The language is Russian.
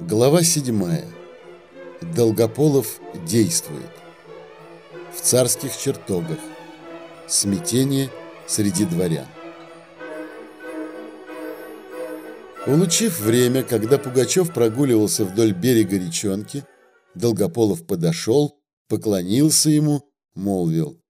Глава 7. Долгополов действует. В царских чертогах. Смятение среди дворян. Улучив время, когда Пугачев прогуливался вдоль берега речонки, Долгополов подошел, поклонился ему, молвил.